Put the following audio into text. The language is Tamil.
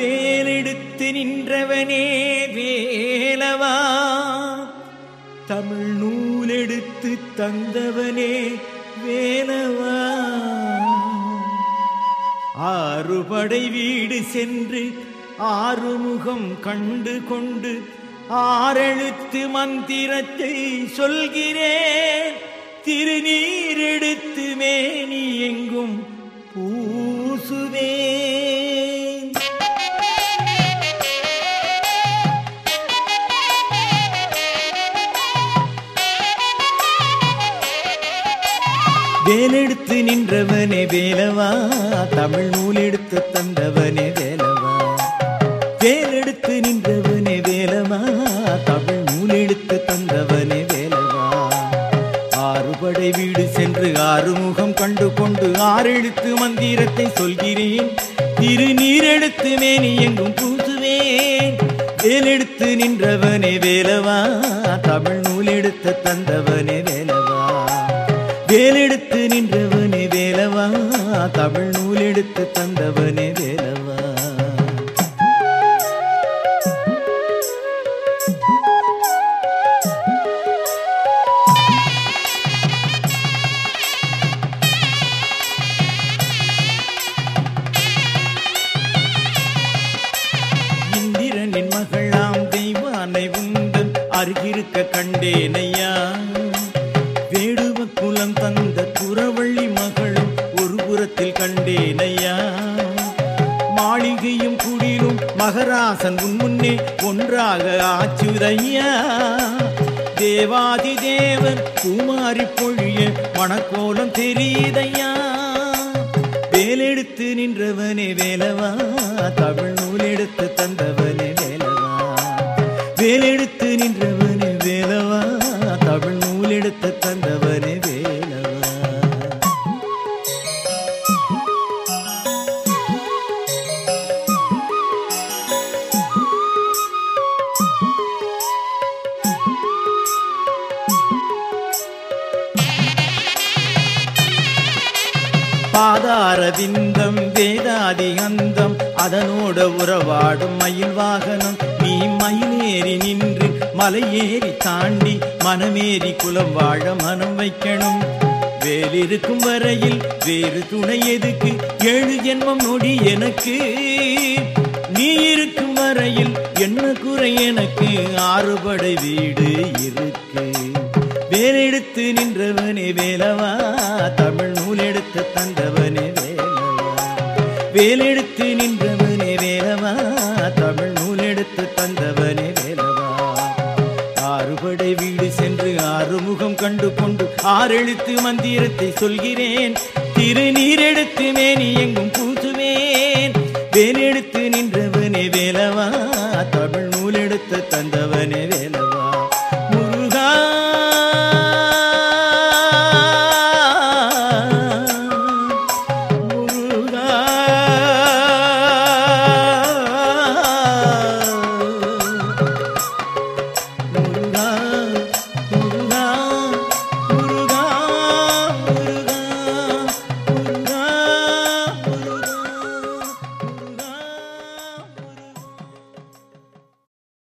வேலெடுத்து நின்றவனே வேலவா? தமிழ் நூலெடுத்து தந்தவனே வேலவா? ஆறுபடை வீடு சென்று ஆறுமுகம் கண்டு கொண்டு ஆரெழுத்து மந்திரத்தை சொல்கிறேன். திருநீர் எடுத்து மேனி எங்கும் பூசுவே வேலெடுத்து நின்றவனே வேலவா? தமிழ் நூல் எடுத்து தந்தவனே வேலவா? வேலெடுத்து நின்றவனே வேலவா? தமிழ் நூல் எடுத்து தந்தவனே வேலவா? ஆறுபடை வீடு சென்று ஆறுமுகம் கண்டு கொண்டு ஆறெழுத்து மந்திரத்தை சொல்கிறேன். திருநீர் எடுத்து மேனி எங்கும் பூசுவேன். வேலெடுத்து நின்றவனே வேலவா? தமிழ் நூல் எடுத்து தந்தவனே வேலவா? வேலெடுத்து நின்றவனே வேலவா? தமிழ் நூல் எடுத்து தந்தவனே வேலவா? இந்திரனின் மகளாம் தெய்வானை உந்தன் அருகிருக்க கண்டேனையா? வேடுவ தந்த குறவள்ளி மகளும் ஒரு புறத்தில் கண்டேனையா? மாளிகையும் குடிலும் மகராசன் உன் முன்னே ஒன்றாக ஆச்சுதையா தேவாதி தேவன் குமாரி பொழிய மணக்கோலம் தெரியுதையா? வேலெடுத்து நின்றவனே வேலவா? தமிழ் நூல் எடுத்து தந்தவனே வேலவா? வேலெடுத்து நின்றவனே வேலவா? தமிழ் நூல் எடுத்து தந்தவனே பாதார விந்தம் வேதாதி அந்தம் அதனோட உறவாடும் மயில் வாகனம். நீ மயிலேறி நின்று மலையேறி தாண்டி மனமேறி குலம் வாழ மனம் வைக்கணும். வேலிருக்கும் வரையில் வேறு துணை எதுக்கு? ஏழு ஜென்மம் நொடி எனக்கு. நீ இருக்கும் வரையில் என்ன குறை எனக்கு? ஆறுபடை வீடு இருக்கு. வேலெடுத்து நின்றவனே வேலவா? தமிழ் நூலெடு எடுத்து தந்தவனே வேலவா? வேலெடுத்து நின்றவனே வேலவா? தமிழ் நூல் எடுத்து தந்தவனே வேலவா? ஆறுபடை வீடு சென்று ஆறுமுகம் கண்டு கொண்டு ஆறெழுத்து மந்திரத்தை சொல்கிறேன். திருநீர் எடுத்து மேனி எங்கும்